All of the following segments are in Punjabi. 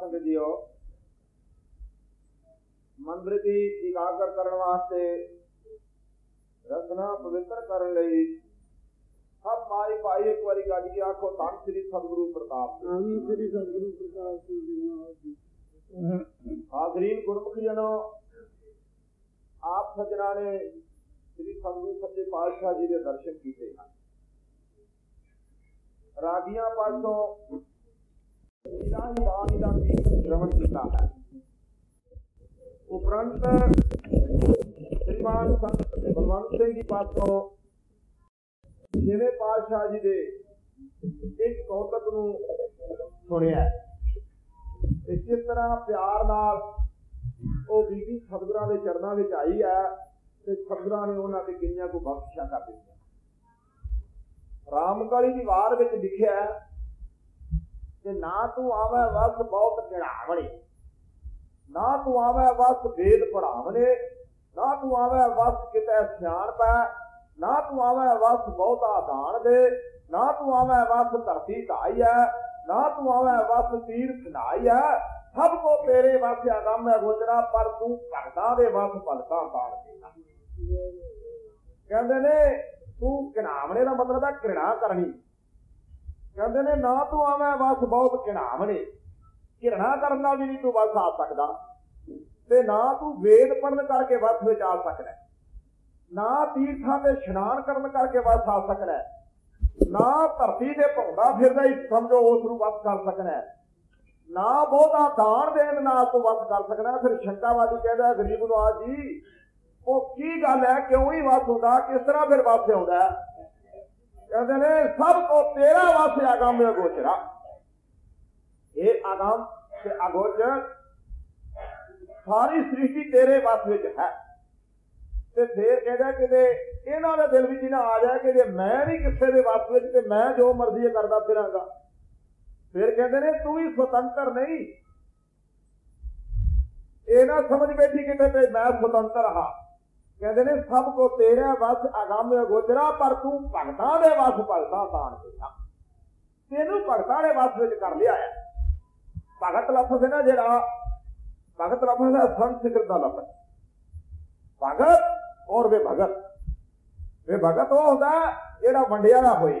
ਸੰਗਤ ਜੀਓ ਮਨਬ੍ਰਿਤੀ ਇਕਾਗਰ ਕਰਨ ਵਾਸਤੇ ਰਸਨਾ ਪਵਿੱਤਰ ਕਰਨ ਲਈ ਸਭ ਮਾਈ ਭਾਈ ਇੱਕ ਵਾਰੀ ਗੱਜ ਕੇ ਆਖੋ ਧੰਨ ਸ੍ਰੀ ਸਤਿਗੁਰੂ ਪ੍ਰਤਾਪ ਸਿੰਘ। ਆਮੀ ਸ੍ਰੀ ਸਤਿਗੁਰੂ ਪ੍ਰਕਾਸ਼ ਸਿੰਘ ਜੀ ਮਹਾਰਾਜ ਜੀ ਹਾਜ਼ਰੀਨ ਗੁਰਮੁਖ ਜਨੋ ਆਪ ਸਜਣਾ ਨੇ ਸ੍ਰੀ ਸਤਿਗੁਰੂ ਸੱਚੇ ਪਾਤਸ਼ਾਹ ਜੀ ਦੇ ਦਰਸ਼ਨ ਕੀਤੇ ਹਨ ਰਾਗੀਆਂ ਪਾਸੋਂ ਇਲਾਹੀ ਬਾਣੀ ਦਾ ਕੀਰਤਨ ਸ਼੍ਰਵਣ ਕੀਤਾ ਹੈ ਉਪਰੰਤ ਸ੍ਰੀਮਾਨ ਸੰਤ ਬਲਵੰਤ ਸਿੰਘ ਜੀ ਪਾਸੋਂ ਜਿਵੇਂ ਪਾਤਸ਼ਾਹ ਜੀ ਦੇ ਇੱਕ ਕੌਤਕ ਨੂੰ ਸੁਣਿਆ ਹੈ। ਤਰ੍ਹਾਂ ਪਿਆਰ ਨਾਲ ਉਹ ਬੀਬੀ ਸਤਿਗੁਰਾਂ ਦੇ ਚਰਨਾਂ ਵਿੱਚ ਆਈ ਹੈ ਤੇ ਸਤਿਗੁਰਾਂ ਨੇ ਉਹਨਾਂ ਤੇ ਕਿੰਨੀਆਂ ਕੋ ਬਖਸ਼ਿਸ਼ਾਂ ਕਰ ਦਿੱਤੀਆਂ ਰਾਮਕਲੀ ਦੀ ਵਾਰ ਵਿੱਚ ਲਿਖਿਆ ਕਿ ਨਾ ਤੂੰ ਆਵੇਂ ਵਸ ਬਹੁਤ ਕਿੜਾਵਣੇ ਨਾ ਤੂੰ ਆਵੇਂ ਵਸ ਵੇਦ ਪੜਾਵਣੇ ਨਾ ਤੂੰ ਆਵੇਂ ਵਸ ਕਿਤੇ ਸਿਆਣ ਪੈ, ਨਾ ਤੂੰ ਆਵੇਂ ਵਸ ਬਹੁਤਾ ਦਾਨ ਦੇ, ਨਾ ਤੂੰ ਆਵੇਂ ਵਸ ਧਰਤੀ ਢਾਈ ਹੈ ਨਾ ਤੂੰ ਆਵੇਂ ਵਸ ਤੀਰਥ ਨਾਈ ਹੈ ਸਭ ਕੋ ਤੇਰੇ ਵਸ ਅਗੰਮ ਹੈ ਗੁਜਰਾ, ਪਰ ਤੂੰ ਭਗਤਾਂ ਦੇ ਵਸ ਭਲਤਾ ਬਾਣ ਦੇਣਾ। ਕਹਿੰਦੇ ਨੇ, ਤੂੰ ਕਿਣਾਵਣੇ ਦਾ ਮਤਲਬ ਹੈ ਘ੍ਰਿਣਾ ਕਰਨੀ। ਕਹਿੰਦੇ ਨੇ, ਨਾ ਤੂੰ ਆਵੇਂ ਵਸ, ਬਹੁਤ ਕਿਣਾਵਣੇ ਘ੍ਰਿਣਾ ਕਰਨ ਨਾਲ ਵੀ ਨਹੀਂ ਤੂੰ ਵਸ ਆ ਸਕਦਾ। ਤੇ ਨਾ ਤੂੰ ਵੇਦ ਪੜਨ ਕਰਕੇ ਵਸ ਵਿੱਚ ਆ ਸਕਦਾ ਨਾ ਤੀਰਥਾਂ ਤੇ ਇਸ਼ਨਾਨ ਕਰਨ ਕਰਕੇ ਵਸ ਆ ਸਕਦਾ ਨਾ ਧਰਤੀ ਤੇ ਭੌਂਦਾ ਫਿਰਦਾ ਹੀ ਸਮਝੋ ਉਸ ਨੂੰ ਵਸ ਕਰ ਸਕਦਾ ਨਾ ਬਹੁਤਾ ਦਾਨ ਦੇਣ ਨਾਲ ਤੂੰ ਵਸ ਕਰ ਸਕਦਾ ਫਿਰ ਸ਼ੰਕਾਵਾਦੀ ਕਹਿੰਦਾ ਗਰੀਬ ਨਵਾਜ ਜੀ, ਉਹ ਕੀ ਗੱਲ ਹੈ? ਕਿਉਂ ਹੀ ਵਸ ਹੁੰਦਾ? ਕਿਸ ਤਰ੍ਹਾਂ ਫਿਰ ਵਾਪਸ ਆਉਂਦਾ ਕਹਿੰਦੇ ਨੇ, ਸਭ ਕੋ ਤੇਰਾ ਵਸ ਆਗਮ ਹੈ ਗੋਚਰਾ। ਇਹ ਆਗਮ ਤੇ ਅਗੋਚਰ ਸਾਰੀ ਸ੍ਰਿਸ਼ਟੀ ਤੇਰੇ ਵਸ ਵਿੱਚ ਹੈ। ਤੇ ਫੇਰ ਕਹਿੰਦਾ ਕਿ ਜੇ ਇਹਨਾਂ ਦੇ ਦਿਲ ਵਿੱਚ ਨਾ ਆ ਜਾਏ ਕਿ ਜੇ ਮੈਂ ਵੀ ਕਿਸੇ ਦੇ ਵਸ ਵਿੱਚ ਤੇ ਮੈਂ ਜੋ ਮਰਜ਼ੀ ਕਰਦਾ ਫਿਰਾਂਗਾ। ਫਿਰ ਕਹਿੰਦੇ ਨੇ, ਤੂੰ ਵੀ ਸੁਤੰਤਰ ਨਹੀਂ। ਇਹ ਨਾ ਸਮਝ ਬੈਠੀ ਕਿਤੇ ਮੈਂ ਸੁਤੰਤਰ ਹਾਂ। ਕਹਿੰਦੇ ਨੇ, ਸਭ ਕੋ ਤੇਰਾ ਵਸ ਅਗੰਮ ਗੋਚਰਾ ਪਰ ਤੂੰ ਭਗਤਾਂ ਦੇ ਵਸ ਭਗਤਾਂ ਤਾਣ ਦੇਣਾ ਤੈਨੂੰ ਭਗਤਾਂ ਦੇ ਵਸ ਵਿੱਚ ਕਰ ਲਿਆ ਹੈ। ਭਗਤ ਲਫ਼ਜ਼ ਹੈ ਨਾ ਜਿਹੜਾ, ਭਗਤ ਲਫ਼ਜ਼ ਹੈ ਸੰਸਕ੍ਰਿਤ ਦਾ ਲਫ਼ਜ਼। ਭਗਤ ਔਰ ਵੇ ਭਗਤ ਵੇ ਭਗਤ ਉਹ ਹੁੰਦਾ ਜਿਹੜਾ ਵੰਡਿਆ ਨਾ ਹੋਏ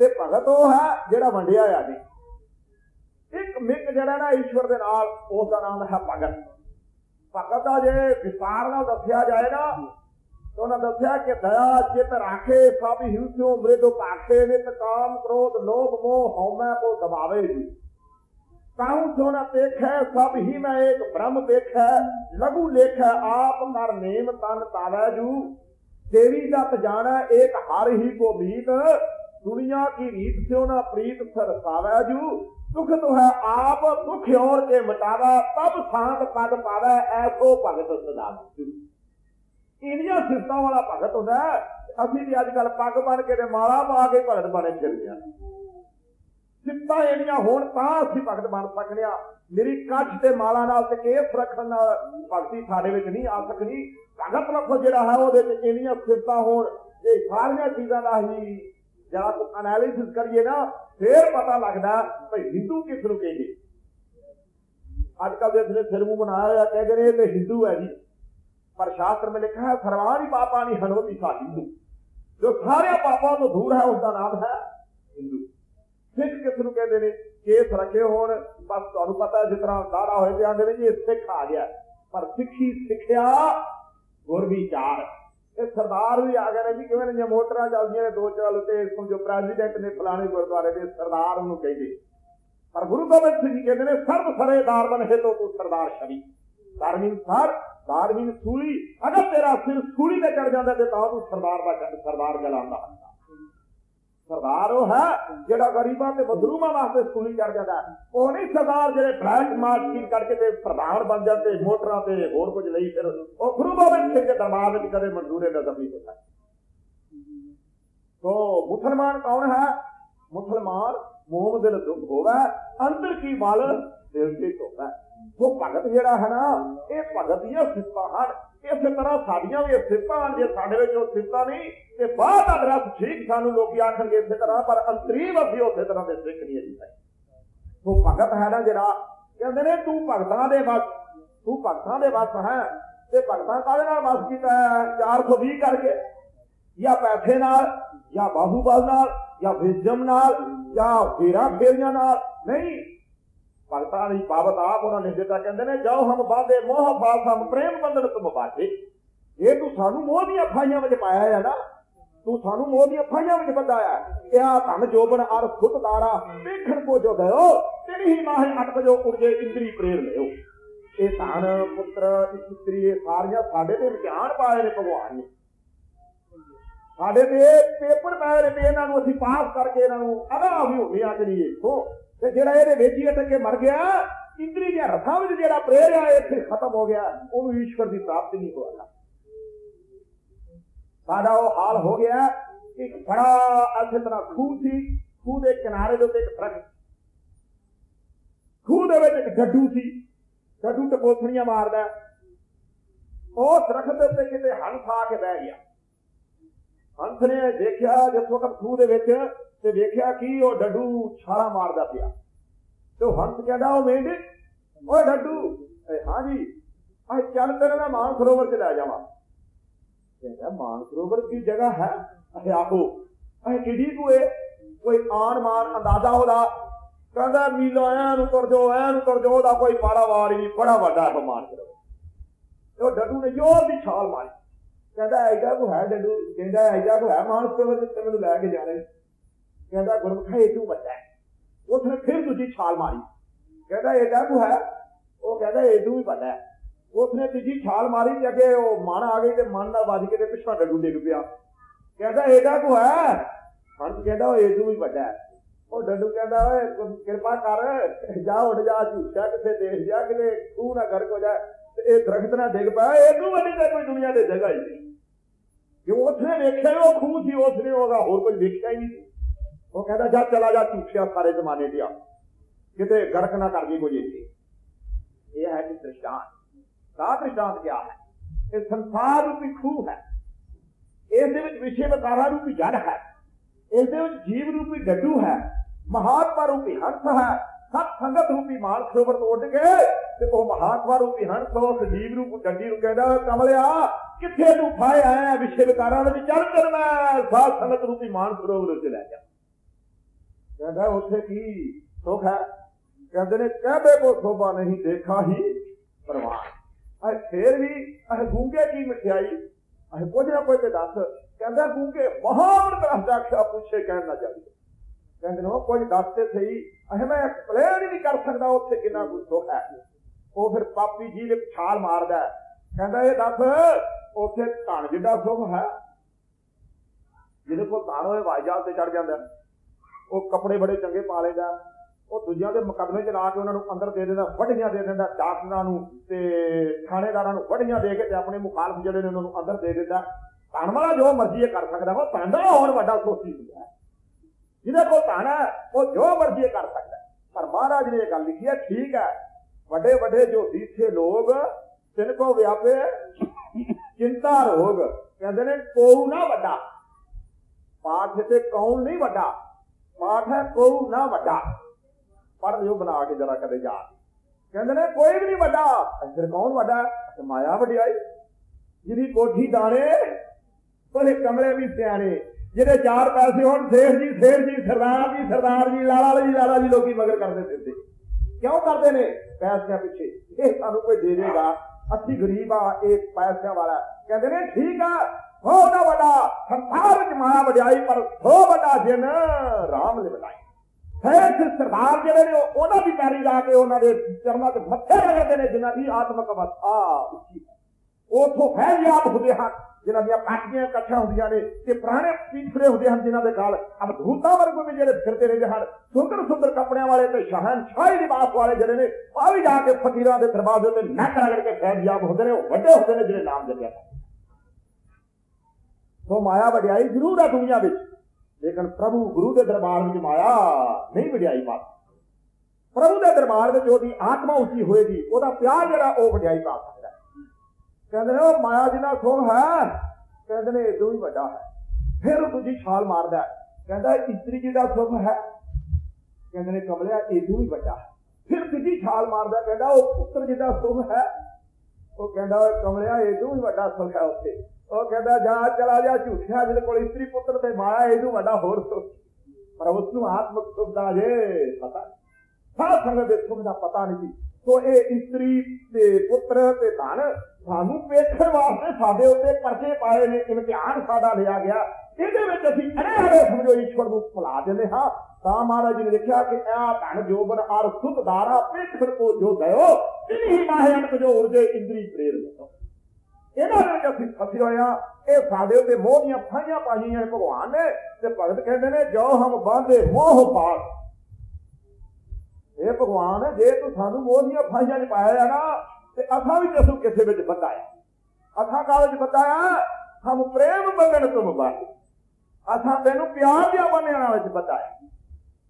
ਤੇ ਭਗਤ ਉਹ ਹੈ ਜਿਹੜਾ ਵੰਡਿਆ ਆ ਜੀ ਇੱਕ ਮਿੱਕ ਜਿਹੜਾ ਨਾ ਈਸ਼ਵਰ ਦੇ ਨਾਲ, ਉਸ ਦਾ ਨਾਮ ਹੈ ਭਗਤ। ਭਗਤ ਦਾ ਜੇ ਵਿਸਤਾਰ ਨਾਲ ਦੱਸਿਆ ਜਾਏ ਨਾ, ਤਾਂ ਉਹਨਾਂ ਦੱਸਿਆ ਕਿ ਦਇਆ ਚਿਤ ਰਾਖੇ ਸਭ ਹਿੰਸਿਓ ਮ੍ਰਿਦੁ ਭਾਖੇ, ਨਿਤ ਕਾਮ ਕ੍ਰੋਧ ਲੋਭ ਮੋਹ ਹਉਮੈ ਕੋ ਦਬਾਵੇ ਜੀ। ਕਾਹੂ ਸੋਨਾ ਦੇਖੈ, ਸਭ ਹੀ ਮੈਂ ਏਕ ਬ੍ਰਹਮ ਦੇਖੈ, ਲਘੂ ਲੇਖੈ, ਆਪ ਨਰ ਨੇਮ ਤਨ ਤਾਵੈ ਜੂ। ਦੇਵੀ ਜਤ ਜਾਣੈ, ਏਕ ਹਰ ਹੀ ਕੋ ਮੀਤ, ਦੁਨੀਆ ਕੀ ਰੀਤ ਸਿਓ ਨਾ ਪ੍ਰੀਤ ਸਰਸਾਵੈ ਜੂ। ਦੁਖ ਤੋ ਆਪ ਦੁਖ ਔਰ ਕੇ ਮਿਟਾਵਾ ਤਬ ਸ਼ਾਂਤ ਪਦ ਪਾਵੈ, ਐਸੋ ਭਗਤ ਸਦਾ ਇੰਨੀਆਂ ਸਿਫਤਾਂ ਵਾਲਾ ਭਗਤ ਹੁੰਦਾ ਅਸੀਂ ਵੀ ਅੱਜ ਕੱਲ ਪੱਗ ਬਣ ਕੇ ਤੇ ਮਾਲਾ ਪਾ ਕੇ ਭਗਤ ਬਣੇ ਫਿਰਦੇ ਆ ਸਿਫਤਾਂ ਇਹਨੀਆਂ ਹੋਣ ਤਾਂ ਅਸੀਂ ਭਗਤ ਬਣ ਸਕਦੇ ਆ ਮੇਰੀ ਕੱਠ ਤੇ ਮਾਲਾ ਨਾਲ ਤੇ ਕੇਸ ਰੱਖਣ ਨਾਲ ਭਗਤੀ ਸਾਡੇ ਵਿੱਚ ਨਹੀਂ ਆ ਸਕਦੀ। ਭਗਤ ਲਫ਼ਜ਼ ਜਿਹੜਾ ਹੈ ਉਹਦੇ ਵਿੱਚ ਇੰਨੀਆਂ ਸਿਫਤਾਂ ਹੋਣ। ਇਹ ਸਾਰੀਆਂ ਚੀਜ਼ਾਂ ਦਾ ਹੀ ਜਦ ਆਪ ਐਨਾਲਿਸਿਸ ਕਰੀਏ ਨਾ, ਫੇਰ ਪਤਾ ਲੱਗਦਾ ਭਈ ਹਿੰਦੂ ਕਿਸ ਨੂੰ ਕਹਿੰਦੇ। ਅੱਜ ਕੱਲ ਦੇ ਇਸਨੇ ਫਿਲਮੂ ਬਣਾਇਆ ਹੋਇਆ ਕਹਿੰਦੇ ਨੇ ਇਹ ਤੇ ਹਿੰਦੂ ਹੈ ਜੀ। ਪਰ ਸ਼ਾਸਤਰ ਮੇ ਲਿਖਿਆ ਹੈ ਸਰਵਾਨੀ ਪਾਪਾਨੀ ਹਨੋਤੀ ਸਾ ਹਿੰਦੂ। ਜੋ ਸਾਰੇ ਪਾਪਾਂ ਤੋਂ ਦੂਰ ਹੈ ਉਸ ਦਾ ਨਾਮ ਹੈ ਹਿੰਦੂ। ਸਿੱਖ ਕਿਸ ਨੂੰ ਕਹਿੰਦੇ ਨੇ? ਕੇਸ ਰੱਖੇ ਹੋਣ, ਬਸ ਤੁਹਾਨੂੰ ਪਤਾ ਜਿਸ ਤਰ੍ਹਾਂ ਸਾਰਾ ਹੋਏ ਤੇ ਆਂਦੇ ਨੇ ਜੀ ਸਿੱਖ ਆ ਗਿਆ। ਪਰ ਸਿੱਖੀ ਸਿੱਖਿਆ ਗੁਰ ਵਿਚਾਰ ਇਹ ਸਰਦਾਰ ਵੀ ਆ ਗਏ ਨੇ ਜੀ, ਕਿਵੇਂ ਨੇ ਮੋਟਰਾਂ ਚੱਲਦੀਆਂ ਨੇ, ਦੋ ਚਾਲ ਤੇ ਜੋ ਪ੍ਰੈਜ਼ੀਡੈਂਟ ਨੇ ਫਲਾਣੇ ਗੁਰਦੁਆਰੇ ਦੇ ਸਰਦਾਰ ਨੂੰ ਕਹਿੰਦੇ ਪਰ ਗੁਰੂ ਗੋਬਿੰਦ ਸਿੰਘ ਜੀ ਕਹਿੰਦੇ ਨੇ, ਸਰਬ ਸਰੇਦਾਰ ਬਨ ਹੈ ਤੂੰ ਸਰਦਾਰ ਸ਼ਰੀ ਧਾਰਮਿਕ ਸਰ ਧਾਰਮਿਕ ਸੂਲੀ, ਅਗਰ ਤੇਰਾ ਸਿਰ ਸੂਲੀ ਤੇ ਚੜ ਜਾਂਦਾ ਤੇ ਤਾਂ ਤੂੰ ਸਰਦਾਰ ਦਾ ਸਰਦਾਰ ਗਲਾਉਂਦਾ ਸਰਦਾਰ ਉਹ ਹੈ, ਜਿਹੜਾ ਗਰੀਬਾਂ ਤੇ ਮਜ਼ਲੂਮਾਂ ਵਾਸਤੇ ਸਕੂਲਿੰਗ ਕਰ ਜਾਂਦਾ ਉਹ ਨਹੀਂ ਸਰਦਾਰ ਜਿਹੜੇ ਬਲੈਕ ਮਾਰਕੀਟ ਕਰਕੇ ਤੇ ਪ੍ਰਧਾਨ ਬਣ ਜਾਂਦੇ, ਮੋਟਰਾਂ ਤੇ ਹੋਰ ਕੁਝ ਲਈ ਫਿਰ ਉਹ ਗੁਰੂ ਗੋਬਿੰਦ ਸਿੰਘ ਦੇ ਦਰਬਾਰ ਵਿੱਚ ਕਦੇ ਮਨਜ਼ੂਰੇ ਨਜ਼ਰ ਨਹੀਂ ਦਿੱਤਾ ਤੋ ਮੁਸਲਮਾਨ ਕੌਣ ਹੈ? ਮੁਸਲਮਾਨ ਮੂਹ ਦਿਲ ਦੁੱਖ ਹੋਵੇ, ਅੰਦਰ ਕੀ ਮਲ ਦਿਲ ਤੇ ਧੋਵੇ। ਉਹ ਭਗਤ ਜਿਹੜਾ ਹੈ ਨਾ, ਇਹ ਭਗਤ ਦੀਆਂ ਸਿਫਤਾਂ ਹਨ। ਇਸੇ ਤਰ੍ਹਾਂ ਸਾਡੀਆਂ ਵੀ ਸਿਫਤਾਂ ਜੇ ਸਾਡੇ ਵਿੱਚ ਉਹ ਸਿਫਤਾਂ ਨਹੀਂ, ਤੇ ਬਾਹਰ ਦਾ ਦਰਸ ਠੀਕ ਸਾਨੂੰ ਲੋਕੀ ਆਖਣਗੇ ਇਸੇ ਤਰ੍ਹਾਂ, ਪਰ ਅੰਤਰੀਵ ਅਸੀਂ ਉਸੇ ਤਰ੍ਹਾਂ ਦੇ ਸਿੱਖ ਨਹੀਂ ਅਜੀ ਉਹ ਭਗਤ ਹੈ ਨਾ ਜਿਹੜਾ, ਕਹਿੰਦੇ ਨੇ ਤੂੰ ਭਗਤਾਂ ਦੇ ਵਸ, ਤੂੰ ਭਗਤਾਂ ਦੇ ਵਸ ਹੈ, ਤੇ ਭਗਤਾਂ ਕਾਹਦੇ ਨਾਲ ਵਸ ਕੀਤਾ ਹੈ? 420 ਕਰਕੇ, ਜਾਂ ਪੈਸੇ ਨਾਲ, ਜਾਂ ਬਾਹੂਬਲ ਨਾਲ, ਜਾਂ ਵਿਜਮ ਨਾਲ, ਜਾਂ ਫੇਰਾ ਫੇਰੀਆਂ ਨਾਲ। ਨਹੀਂ ਭਗਤਾਂ ਦੀ ਬਾਬਤ ਆਪ ਉਹਨਾਂ ਨੇ ਦਿੱਤਾ, ਕਹਿੰਦੇ ਨੇ, ਜਾਓ ਹਮ ਬਾਦੇ ਮੋਹ ਬਾਸ ਹਮ ਪ੍ਰੇਮ ਬੰਧਨ ਤੁਮ ਬਾਟੇ ਇਹ ਤੂੰ ਸਾਨੂੰ ਮੋਹ ਦੀਆਂ ਫਾਈਆਂ ਵਿੱਚ ਪਾਇਆ ਹੈ ਨਾ, ਤੂੰ ਸਾਨੂੰ ਮੋਹ ਦੀਆਂ ਫਾਈਆਂ ਵਿੱਚ ਬੰਦਾਇਆ ਇਹ ਆ ਧਨ ਜੋਬਨ ਅਰ ਸੁਤ ਦਾਰਾ ਵੇਖਣ ਕੋ ਜੋ ਗਇਓ ਤੇਰੀ ਹੀ ਮਾਹੇ ਅਟਕ ਜੋ ਉਰਜੇ ਇੰਦਰੀ ਪ੍ਰੇਰ ਲਿਓ। ਇਹ ਧਨ, ਪੁੱਤਰ, ਇਸਤਰੀ, ਇਹ ਸਾਰੀਆਂ ਸਾਡੇ ਤੇ ਇਮਤਿਹਾਨ ਪਾਏ ਨੇ ਭਗਵਾਨ ਨੇ ਸਾਡੇ ਤੇ ਪੇਪਰ ਪਾਏ ਨੇ ਇਹਨਾਂ ਨੂੰ ਅਸੀਂ ਪਾਸ ਕਰਕੇ ਇਹਨਾਂ ਨੂੰ ਅਦਾ ਵੀ ਹੁੰਦੇ ਆ ਕਰੀਏ ਹੋ ਤੇ ਜਿਹੜਾ ਇਹਦੇ ਵਿੱਚ ਹੀ ਮਰ ਗਿਆ, ਇੰਦਰੀ ਦੀਆਂ ਰਥਾਂ ਵਿੱਚ ਜਿਹੜਾ ਪ੍ਰੇਰ ਆ ਇੱਥੇ ਖਤਮ ਹੋ ਗਿਆ। ਉਹਨੂੰ ਈਸ਼ਵਰ ਦੀ ਪ੍ਰਾਪਤੀ ਨਹੀਂ ਹੋਇਆ ਸਾਡਾ ਉਹ ਹਾਲ ਹੋ ਗਿਆ ਕਿ ਬੜਾ ਅੱਛੇ ਤਰ੍ਹਾਂ ਖੂਹ ਸੀ। ਖੂਹ ਦੇ ਕਿਨਾਰੇ ਦੇ ਉੱਤੇ ਇੱਕ ਦਰਖਤ ਖੂਹ ਦੇ ਵਿੱਚ ਇੱਕ ਗੱਡੂ ਸੀ। ਗੱਡੂ ਤੇ ਟਪੋਥਣੀਆਂ ਮਾਰਦਾ ਉਹ ਦਰਖਤ ਦੇ ਉੱਤੇ ਕਿਤੇ ਹੰਸ ਆ ਕੇ ਬਹਿ ਗਿਆ। ਹੰਸ ਨੇ ਦੇਖਿਆ ਜਿਸ ਵਕਤ ਖੂਹ ਦੇ ਵਿੱਚ ਤੇ ਵੇਖਿਆ ਕਿ ਉਹ ਡੱਡੂ ਛਾਲਾ ਮਾਰਦਾ ਪਿਆ। ਤੇ ਹੰਸ ਕਹਿੰਦਾ, ਉਹ ਮੇਂਢ ਓਏ ਡੱਡੂ ਹਾਂਜੀ ਆ ਚੱਲ ਤੇਰੇ ਨਾਲ ਮਾਨ ਸਰੋਵਰ ਚ ਲੈ ਜਾਵਾਂ। ਕਹਿੰਦਾ ਮਾਨ ਸਰੋਵਰ ਕੀ ਜਗ੍ਹਾ ਹੈ? ਅਰੇ ਆਹੋ ਅਰੇ ਕਿਹੜੀ ਕੋਏ ਕੋਈ ਆਨ ਮਾਨ ਅੰਦਾਜ਼ਾ ਉਹਦਾ? ਕਹਿੰਦਾ, ਮੀਲੋਂ ਐਨ ਨੂੰ ਜੋ ਆਇਆ ਨੂੰ ਜੋ, ਉਹਦਾ ਕੋਈ ਪਾਰਾਵਾਰ ਹੀ ਨਹੀਂ, ਬੜਾ ਵੱਡਾ ਹੈ ਮਾਨ ਸਰੋਵਰ। ਤੇ ਉਹ ਡੱਡੂ ਨੇ ਜੋਰ ਦੀ ਛਾਲ ਮਾਰੀ। ਕਹਿੰਦਾ ਐਡਾ ਕੋ ਹੈ ਡੱਡੂ, ਕਹਿੰਦਾ ਐਡਾ ਕੋ ਹੈ ਮਾਨ ਸਰੋਵਰ, ਜਿੱਥੇ ਮੈਨੂੰ ਲੈ ਕੇ ਜਾਣੇ। ਕਹਿੰਦਾ ਗੁਰਮੁਖਾ ਇਹ ਤੂੰ ਵੱਡਾ ਉਸਨੇ ਫਿਰ ਦੂਜੀ ਛਾਲ ਮਾਰੀ। ਕਹਿੰਦਾ ਐਡਾ ਕੋ ਹੈ, ਉਹ ਕਹਿੰਦਾ ਇਹ ਵੀ ਵੱਡਾ ਉਸਨੇ ਤੀਜੀ ਛਾਲ ਮਾਰੀ ਤੇ ਅੱਗੇ ਉਹ ਮਨ ਆ ਗਈ ਤੇ ਮਨ ਨਾਲ ਵੱਜ ਕੇ ਤੇ ਪਿੱਛਾ ਡੱਡੂ ਡਿੱਗ ਪਿਆ। ਕਹਿੰਦਾ ਇਹਦਾ ਕੋ ਹੈ ਹੰਸ ਕਹਿੰਦਾ ਉਹ ਇਹ ਵੀ ਵੱਡਾ ਉਹ ਡੱਡੂ ਕਹਿੰਦਾ, ਓਏ, ਕਿਰਪਾ ਕਰ, ਜਾ ਉੱਡ ਜਾ, ਝੂਠਾ ਕਿਤੇ ਦੇਖ ਜਾ, ਕਿਤੇ ਤੂੰ ਨਾ ਘਰ ਕੋ ਜਾ। ਤੇ ਇਹ ਦਰਖਤ ਨਾ ਡਿੱਗ ਪਿਆ ਇਹਨੂੰ ਵੱਡੀ ਤਾਂ ਕੋਈ ਦੁਨੀਆ ਦੇ ਜਗ੍ਹਾ ਹੀ ਨਹੀਂ। ਕਿ ਉਸਨੇ ਵੇਖਿਆ, ਉਹ ਖੂਹ ਸੀ ਉਸਨੇ ਉਹਦਾ ਹੋਰ ਕੋਈ ਵੇਖਿਆ ਹੀ ਨਹੀਂ ਉਹ ਕਹਿੰਦਾ ਜਾ ਚਲਾ ਜਾ ਝੂਠਿਆ ਸਾਰੇ ਜ਼ਮਾਨੇ ਦਿਆ, ਕਿਤੇ ਗਰਕ ਨਾ ਕਰਦੀ ਕੋਈ ਇੱਥੇ। ਇਹ ਹੈ ਕਿ ਦ੍ਰਿਸ਼ਟਾਂਤ। ਦਾ ਦ੍ਰਿਸ਼ਟਾਂਤ ਕਿਆ ਹੈ? ਇਹ ਸੰਸਾਰ ਰੂਪੀ ਖੂਹ ਹੈ। ਇਸ ਦੇ ਵਿੱਚ ਵਿਸ਼ੇ ਵਿਕਾਰਾਂ ਰੂਪੀ ਜੜ ਹੈ। ਇਸ ਦੇ ਵਿੱਚ ਜੀਵ ਰੂਪੀ ਡੱਡੂ ਹੈ। ਮਹਾਤਮਾ ਰੂਪੀ ਹੰਸ ਹੈ। ਸਤ ਸੰਗਤ ਰੂਪੀ ਮਾਨ ਸਰੋਵਰ ਤੋਂ ਉੱਡ ਕੇ ਤੇ ਉਹ ਮਹਾਤਮਾ ਰੂਪੀ ਹੰਸ, ਉਸ ਜੀਵ ਰੂਪ ਡੱਡੀ ਨੂੰ ਕਹਿੰਦਾ, ਕਮਲਿਆ, ਕਿੱਥੇ ਤੂੰ ਫਾਇ ਆਇਆ ਵਿਸ਼ੇ ਵਿਕਾਰਾਂ ਵਿੱਚ ਚੱਲ ਕਰ ਮੈਂ, ਸਾਧ ਸੰਗਤ ਰੂਪੀ ਮਾਨ ਸਰੋਵਰ ਵਿੱਚ ਲੈ ਜਾ ਕਹਿੰਦਾ ਉੱਥੇ ਕੀ ਸੁਖ ਹੈ? ਕਹਿੰਦੇ ਨੇ, ਕਹਦੇ ਕੋ ਸੋਭਾ ਨਹੀਂ, ਦੇਖਾ ਹੀ ਪਰਵਾਹ। ਅਹ ਫੇਰ ਵੀ ਅਹ ਗੂੰਗੇ ਕੀ ਮਠਿਆਈ? ਅਹ ਕੁਝ ਨਾ ਕੁਝ ਤੇ ਦੱਸ। ਕਹਿੰਦਾ ਗੂੰਗੇ ਮਹਾਨ ਤਰ੍ਹਾਂ ਪੁੱਛੇ ਕਹਿਣ ਨਾ ਜਾਵੇ ਕਹਿੰਦੇ ਨੇ, ਉਹ ਕੁਝ ਦੱਸ ਤੇ ਸਹੀ। ਅਹ ਮੈਂ ਐਕਸਪਲੇਨ ਹੀ ਨਹੀਂ ਕਰ ਸਕਦਾ ਉੱਥੇ ਕਿੰਨਾ ਕੁ ਸੁੱਖ ਹੈ। ਉਹ ਫਿਰ ਪਾਪੀ ਜੀ ਨੇ ਛਾਲ ਮਾਰਦਾ ਕਹਿੰਦਾ ਇਹ ਦੱਸ, ਉੱਥੇ ਧਨ ਜਿੱਡਾ ਸੁੱਖ ਹੈ? ਜਿਹਦੇ ਕੋਲ ਧਨ ਹੋਏ ਵਾਜਾਲ ਤੇ ਚੜ ਜਾਂਦਾ ਹੈ। ਉਹ ਕੱਪੜੇ ਬੜੇ ਚੰਗੇ ਪਾ ਲੈਂਦਾ ਉਹ ਦੂਜਿਆਂ ਦੇ ਮੁਕੱਦਮੇ ਚਲਾ ਕੇ ਉਹਨਾਂ ਨੂੰ ਅੰਦਰ ਦੇ ਦਿੰਦਾ ਵੱਡੀਆਂ ਦੇ ਦਿੰਦਾ, ਡਾਕਟਰਾਂ ਨੂੰ ਤੇ ਥਾਣੇਦਾਰਾਂ ਨੂੰ ਵੱਡੀਆਂ ਦੇ ਕੇ ਤੇ ਆਪਣੇ ਮੁਖਾਲਫ ਜਿਹੜੇ ਨੇ ਉਹਨਾਂ ਨੂੰ ਅੰਦਰ ਦੇ ਦਿੰਦਾ। ਧਨ ਵਾਲਾ ਜੋ ਮਰਜ਼ੀ ਕਰ ਸਕਦਾ ਉਹ ਧਨ ਦਾ ਹੋਰ ਵੱਡਾ ਸੋਚੀ ਹੁੰਦਾ ਜਿਹਦੇ ਕੋਲ ਧਨ ਹੈ, ਉਹ ਜੋ ਮਰਜ਼ੀ ਕਰ ਸਕਦਾ ਪਰ ਮਹਾਰਾਜ ਨੇ ਇਹ ਗੱਲ ਲਿਖੀ ਹੈ, ਠੀਕ ਹੈ। ਵੱਡੇ ਵੱਡੇ ਜੋ ਦੀਥੇ ਲੋਗ ਤਿੰਨ ਕੋ ਵਿਆਪੇ, ਚਿੰਤਾ ਰੋਗ। ਕਹਿੰਦੇ ਨੇ ਕੋਉ ਨਾ ਵੱਡਾ। ਪਾਠ ਤੇ ਕੌਣ ਨਹੀਂ ਵੱਡਾ। ਪਾਠ ਹੈ ਨਾ ਵੱਡਾ। ਪੜ ਲਿਓ ਬਣਾ ਕੇ ਜਰਾ ਕਦੇ ਜਾ ਕਹਿੰਦੇ ਨੇ, ਕੋਈ ਵੀ ਨਹੀਂ ਵੱਡਾ। ਅੰਦਰ ਕੌਣ ਵੱਡਾ ਤੇ ਮਾਇਆ ਵਡਿਆਈ ਜਿਹਦੀ ਕੋਠੀ ਦਾਣੇ, ਉਹਦੇ ਕਮਲੇ ਵੀ ਸਿਆਣੇ। ਜਿਹੜੇ ਚਾਰ ਪੈਸੇ ਹੋਣ, ਸੇਠ ਜੀ ਸੇਠ ਜੀ, ਸਰਦਾਰ ਜੀ ਸਰਦਾਰ ਜੀ, ਲਾਲਾ ਜੀ ਲਾਲਾ ਜੀ, ਲੋਕੀ ਮਗਰ ਕਰਦੇ ਫਿਰਦੇ। ਕਿਉਂ ਕਰਦੇ ਨੇ? ਪੈਸਿਆਂ ਪਿੱਛੇ। ਇਹ ਸਾਨੂੰ ਕੋਈ ਦੇ ਦੇਗਾ ਅਸੀਂ ਗਰੀਬ ਆ, ਇਹ ਪੈਸਿਆਂ ਵਾਲਾ। ਕਹਿੰਦੇ ਨੇ, ਠੀਕ ਆ ਹੋ ਨਾ ਵੱਡਾ ਸੰਸਾਰ ਵਿੱਚ ਮਾਇਆ ਵਡਿਆਈ ਪਰ ਹੋ ਵੱਡਾ ਜਿਨ ਰਾਮ ਨੇ ਬਤਾਈ ਫਿਰ ਸਰਦਾਰ ਜਿਹੜੇ ਨੇ ਉਹਨਾਂ ਦੀ ਪੈਰੀ ਜਾ ਕੇ ਉਹਨਾਂ ਦੇ ਚਰਨਾਂ ਤੇ ਮੱਥੇ ਲੱਗਦੇ ਨੇ ਜਿਨ੍ਹਾਂ ਦੀ ਆਤਮਕ ਅਵਸਥਾ ਉੱਚੀ ਉਥੋਂ ਫੈਲ ਯਾਦ ਹੁੰਦੇ ਹਨ ਜਿਨ੍ਹਾਂ ਦੀਆਂ ਪਾਟੀਆਂ ਇਕੱਠੀਆਂ ਹੁੰਦੀਆਂ ਨੇ ਤੇ ਪੁਰਾਣੇ ਪੀਠਰੇ ਹੁੰਦੇ ਹਨ ਜਿਨ੍ਹਾਂ ਦੇ ਨਾਲ ਅਬਧੂਤਾਂ ਵਰਗੇ ਵੀ ਜਿਹੜੇ ਫਿਰਦੇ ਰਹਿੰਦੇ ਹਨ ਸੁੰਦਰ ਸੁੰਦਰ ਕੱਪੜਿਆਂ ਵਾਲੇ ਤੇ ਸ਼ਾਹਨਸ਼ਾਹੀ ਲਿਬਾਸ ਵਾਲੇ ਜਿਹੜੇ ਨੇ ਆ ਵੀ ਜਾ ਕੇ ਫਕੀਰਾਂ ਦੇ ਦਰਬਾਰ ਤੇ ਨੱਕ ਰਗੜ ਕੇ ਫੈਲ ਯਾਦ ਹੁੰਦੇ ਨੇ ਉਹ ਵੱਡੇ ਹੁੰਦੇ ਨੇ ਜਿਹੜੇ ਨਾਮ ਜਪਿਆ ਸੋ ਮਾਇਆ ਵਡਿਆਈ ਜ਼ਰੂਰ ਹੈ ਦੁਨੀਆ ਵਿੱਚ। ਲੇਕਿਨ ਪ੍ਰਭੂ ਗੁਰੂ ਦੇ ਦਰਬਾਰ ਵਿੱਚ ਮਾਇਆ ਨਹੀਂ ਵਡਿਆਈ ਪਾ ਪ੍ਰਭੂ ਦੇ ਦਰਬਾਰ ਵਿੱਚ ਉਹਦੀ ਆਤਮਾ ਉੱਚੀ ਹੋਏਗੀ, ਉਹਦਾ ਪਿਆਰ ਜਿਹੜਾ ਉਹ ਵਡਿਆਈ ਪਾ ਸਕਦਾ ਕਹਿੰਦੇ ਨੇ, ਉਹ ਮਾਇਆ ਜਿੰਨਾ ਸੁਖ ਹੈ, ਕਹਿੰਦੇ ਨੇ ਇਦੋਂ ਹੀ ਵੱਡਾ ਹੈ। ਫਿਰ ਉਹ ਦੂਜੀ ਛਾਲ ਮਾਰਦਾ ਕਹਿੰਦਾ ਇਸਤਰੀ ਜਿਹੜਾ ਸੁਖ ਹੈ, ਕਹਿੰਦੇ ਨੇ ਕਮਲਿਆ ਇਦੋਂ ਹੀ ਵੱਡਾ ਹੈ। ਫਿਰ ਸਿੱਧੀ ਛਾਲ ਮਾਰਦਾ ਕਹਿੰਦਾ ਉਹ ਪੁੱਤਰ ਜਿਹਦਾ ਸੁਖ ਹੈ ਕਹਿੰਦਾ, ਓਏ ਕਮਲਿਆ ਇਹਦੋਂ ਵੀ ਵੱਡਾ ਸੁਖ ਹੈ ਉੱਥੇ। ਉਹ ਕਹਿੰਦਾ, ਜਾ, ਚਲਾ ਜਾ, ਝੂਠਿਆ ਜਿਹਦੇ ਕੋਲ ਇਸਤਰੀ ਪੁੱਤਰ ਤੇ ਮਾਇਆ ਇਹਦੋਂ ਵੱਡਾ ਹੋਰ ਸੁਖ ਪਰ ਉਸ ਨੂੰ ਆਤਮਿਕ ਸੁਖ ਦਾ ਜੇ ਪਤਾ ਸਾਧ ਸੰਗਤ ਦੇ ਸੁਖ ਦਾ ਪਤਾ ਨਹੀਂ ਸੀ। ਸੋ ਇਹ ਇਸਤਰੀ ਤੇ ਪੁੱਤਰ ਤੇ ਧਨ ਸਾਨੂੰ ਵੇਖਣ ਵਾਸਤੇ ਸਾਡੇ ਉੱਤੇ ਪਰਚੇ ਪਾਏ ਨੇ, ਇਮਤਿਹਾਨ ਸਾਡਾ ਲਿਆ ਗਿਆ। ਇਹਦੇ ਵਿੱਚ ਅਸੀਂ ਅਰੇ ਅਰੇ ਸਮਝੋ ਈਸ਼ਵਰ ਨੂੰ ਭੁਲਾ ਦਿੰਦੇ ਹਾਂ। ਤਾਂ ਮਹਾਰਾਜ ਜੀ ਨੇ ਲਿਖਿਆ ਕਿ ਆ ਧਨ ਜੋਬਨ ਅਰ ਸੁਤ ਪੇਖਰ ਕੋ ਜੋ ਦਇਓ ਇਨੀ ਮਾਹਿ ਅੰਤ ਜੋ ਉਰਜੇ ਇੰਦਰੀ ਪ੍ਰੇਰ ਇਹਨਾਂ ਵਿੱਚ ਅਸੀਂ ਫਸੇ ਹੋਏ ਹਾਂ। ਇਹ ਸਾਡੇ ਉੱਤੇ ਮੋਹ ਦੀਆਂ ਫਾਈਆਂ ਪਾਈਆਂ ਭਗਵਾਨ ਨੇ, ਤੇ ਭਗਤ ਕਹਿੰਦੇ ਨੇ, ਜੋ ਹਮ ਬਾਂਧੇ ਮੋਹ ਪਾਸ ਇਹ ਭਗਵਾਨ, ਜੇ ਤੂੰ ਸਾਨੂੰ ਮੋਹ ਦੀਆਂ ਫਾਈਆਂ 'ਚ ਪਾਇਆ ਆ ਨਾ ਤੇ ਅਸਾਂ ਵੀ ਤੈਨੂੰ ਕਿਸੇ ਵਿੱਚ ਬੰਦਾਇਆ ਅਸਾਂ ਕਾਲ ਵਿੱਚ ਬੰਦਾਇਆ ਹਮ ਪ੍ਰੇਮ ਬੰਧਨ ਤੁਮ ਬਾਤ ਅਸਾਂ ਤੈਨੂੰ ਪਿਆਰ ਦੀਆਂ ਬੰਨਿਆਂ ਵਿੱਚ ਬੰਦਾਇਆ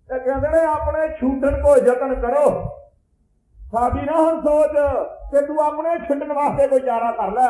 ਤੇ ਕਹਿੰਦੇ ਨੇ, ਆਪਣੇ ਛੂਟਣ ਕੋ ਯਤਨ ਕਰੋ। ਸਾਡੀ ਨਾ ਹੁਣ ਸੋਚ ਤੇ ਤੂੰ ਆਪਣੇ ਛੱਡਣ ਵਾਸਤੇ ਕੋਈ ਚਾਰਾ ਕਰ ਲੈ।